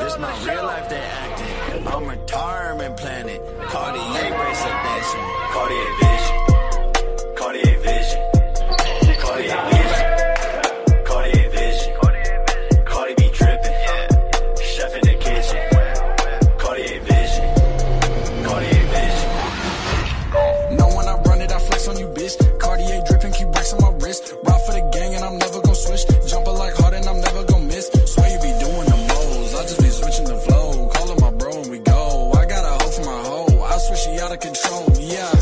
This my real life they acting. I'm retirement planning. Cartier bracelet dancing. Cartier vision. out of control, yeah.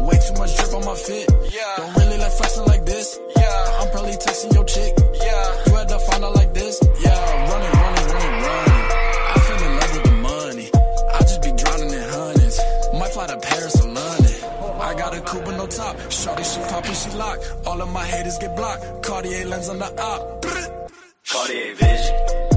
Way too much drip on my fit, yeah. Don't really like flexing like this, yeah. I'm probably texting your chick, yeah. You had to find out like this, yeah. Running, running, running, running. I fell in love with the money. I just be drowning in hundreds. Might fly to Paris or London. I got a coupe with no top. Shorty, she poppin', she locked. All of my haters get blocked. Cartier lens on the op. Cartier vision.